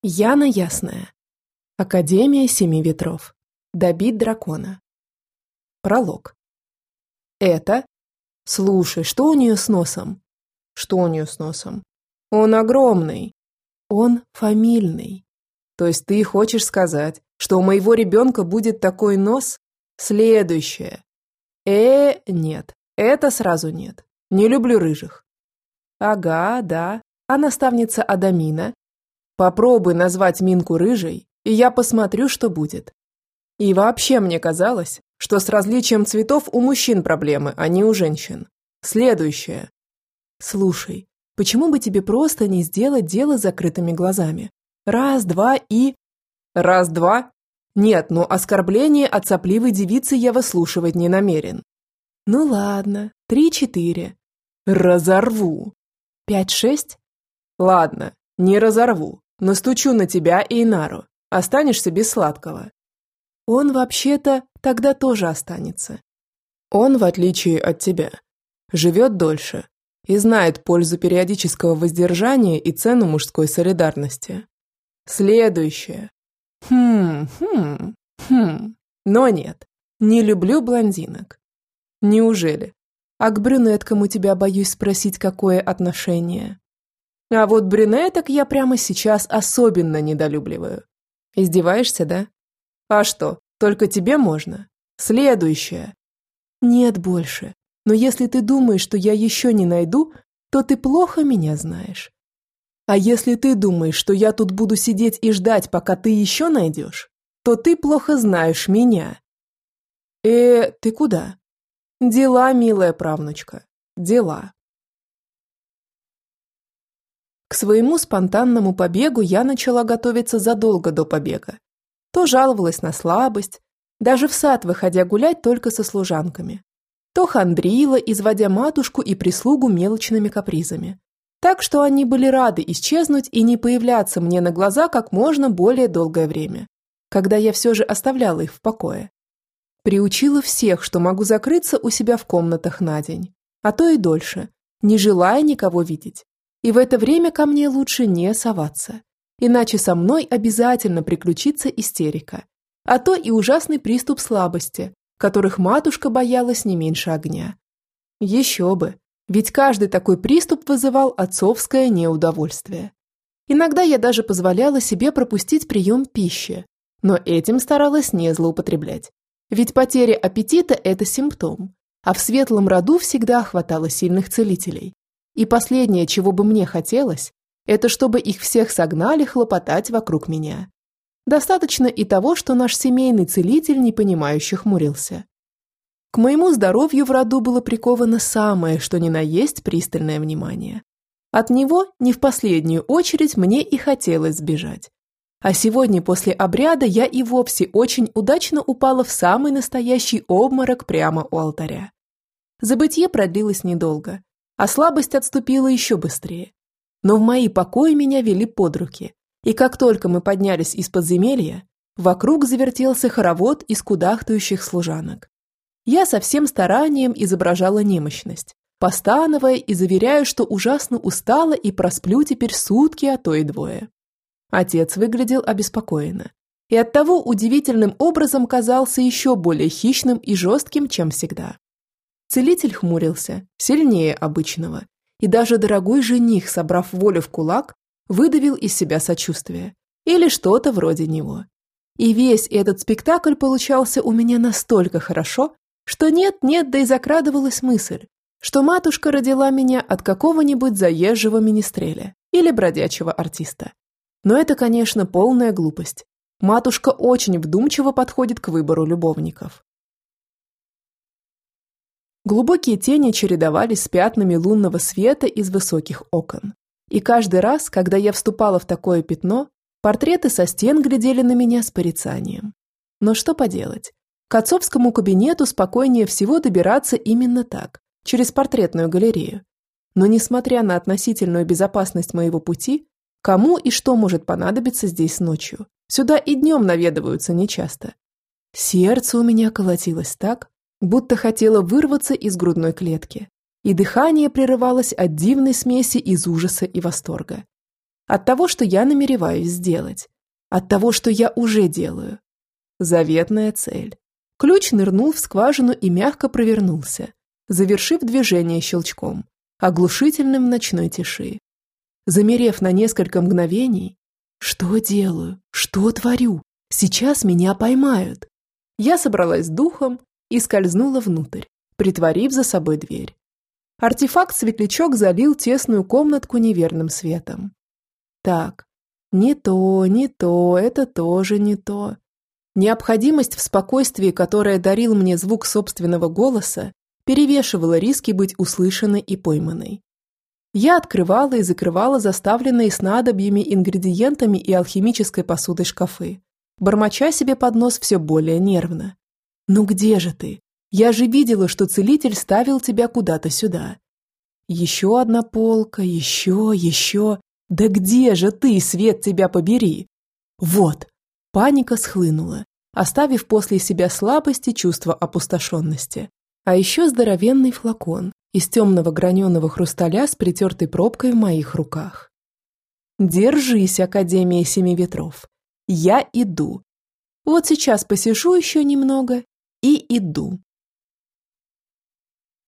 Яна Ясная. Академия Семи Ветров. Добить дракона. Пролог. Это? Слушай, что у нее с носом? Что у нее с носом? Он огромный. Он фамильный. То есть ты хочешь сказать, что у моего ребенка будет такой нос? Следующее. Э, нет. Это сразу нет. Не люблю рыжих. Ага, да. А наставница Адамина Попробуй назвать Минку рыжей, и я посмотрю, что будет. И вообще мне казалось, что с различием цветов у мужчин проблемы, а не у женщин. Следующее. Слушай, почему бы тебе просто не сделать дело с закрытыми глазами? Раз, два и... Раз, два? Нет, но оскорбление от сопливой девицы я выслушивать не намерен. Ну ладно, три-четыре. Разорву. Пять-шесть? Ладно, не разорву. Настучу на тебя и Инару. Останешься без сладкого. Он вообще-то тогда тоже останется. Он, в отличие от тебя, живет дольше и знает пользу периодического воздержания и цену мужской солидарности. Следующее. Хм, хм, хм. Но нет, не люблю блондинок. Неужели? А к брюнеткам у тебя боюсь спросить, какое отношение? А вот брюнеток я прямо сейчас особенно недолюбливаю. Издеваешься, да? А что, только тебе можно? Следующее. Нет больше. Но если ты думаешь, что я еще не найду, то ты плохо меня знаешь. А если ты думаешь, что я тут буду сидеть и ждать, пока ты еще найдешь, то ты плохо знаешь меня. Э, ты куда? Дела, милая правнучка, дела. К своему спонтанному побегу я начала готовиться задолго до побега. То жаловалась на слабость, даже в сад выходя гулять только со служанками. То хандрила, изводя матушку и прислугу мелочными капризами. Так что они были рады исчезнуть и не появляться мне на глаза как можно более долгое время, когда я все же оставляла их в покое. Приучила всех, что могу закрыться у себя в комнатах на день, а то и дольше, не желая никого видеть. И в это время ко мне лучше не соваться. Иначе со мной обязательно приключится истерика. А то и ужасный приступ слабости, которых матушка боялась не меньше огня. Еще бы, ведь каждый такой приступ вызывал отцовское неудовольствие. Иногда я даже позволяла себе пропустить прием пищи, но этим старалась не злоупотреблять. Ведь потеря аппетита – это симптом, а в светлом роду всегда хватало сильных целителей. И последнее, чего бы мне хотелось, это чтобы их всех согнали хлопотать вокруг меня. Достаточно и того, что наш семейный целитель непонимающе хмурился. К моему здоровью в роду было приковано самое, что ни на есть пристальное внимание. От него, не в последнюю очередь, мне и хотелось сбежать. А сегодня после обряда я и вовсе очень удачно упала в самый настоящий обморок прямо у алтаря. Забытье продлилось недолго а слабость отступила еще быстрее. Но в мои покои меня вели под руки, и как только мы поднялись из подземелья, вокруг завертелся хоровод из кудахтающих служанок. Я со всем старанием изображала немощность, постановая и заверяю, что ужасно устала и просплю теперь сутки, а то и двое. Отец выглядел обеспокоенно и оттого удивительным образом казался еще более хищным и жестким, чем всегда. Целитель хмурился, сильнее обычного, и даже дорогой жених, собрав волю в кулак, выдавил из себя сочувствие. Или что-то вроде него. И весь этот спектакль получался у меня настолько хорошо, что нет-нет, да и закрадывалась мысль, что матушка родила меня от какого-нибудь заезжего министреля или бродячего артиста. Но это, конечно, полная глупость. Матушка очень вдумчиво подходит к выбору любовников. Глубокие тени чередовались с пятнами лунного света из высоких окон. И каждый раз, когда я вступала в такое пятно, портреты со стен глядели на меня с порицанием. Но что поделать? К отцовскому кабинету спокойнее всего добираться именно так, через портретную галерею. Но несмотря на относительную безопасность моего пути, кому и что может понадобиться здесь ночью? Сюда и днем наведываются нечасто. Сердце у меня колотилось так, будто хотела вырваться из грудной клетки, и дыхание прерывалось от дивной смеси из ужаса и восторга. От того, что я намереваюсь сделать. От того, что я уже делаю. Заветная цель. Ключ нырнул в скважину и мягко провернулся, завершив движение щелчком, оглушительным в ночной тиши. Замерев на несколько мгновений, что делаю? Что творю? Сейчас меня поймают. Я собралась с духом и скользнула внутрь, притворив за собой дверь. Артефакт-светлячок залил тесную комнатку неверным светом. Так, не то, не то, это тоже не то. Необходимость в спокойствии, которое дарил мне звук собственного голоса, перевешивала риски быть услышанной и пойманной. Я открывала и закрывала заставленные снадобьями, ингредиентами и алхимической посудой шкафы, бормоча себе под нос все более нервно. «Ну где же ты? Я же видела, что целитель ставил тебя куда-то сюда». Еще одна полка, еще, еще. Да где же ты, свет тебя побери? Вот. Паника схлынула, оставив после себя слабость и чувство опустошенности. А еще здоровенный флакон из темного граненого хрусталя с притертой пробкой в моих руках. Держись, Академия Семи Ветров. Я иду. Вот сейчас посижу еще немного и иду.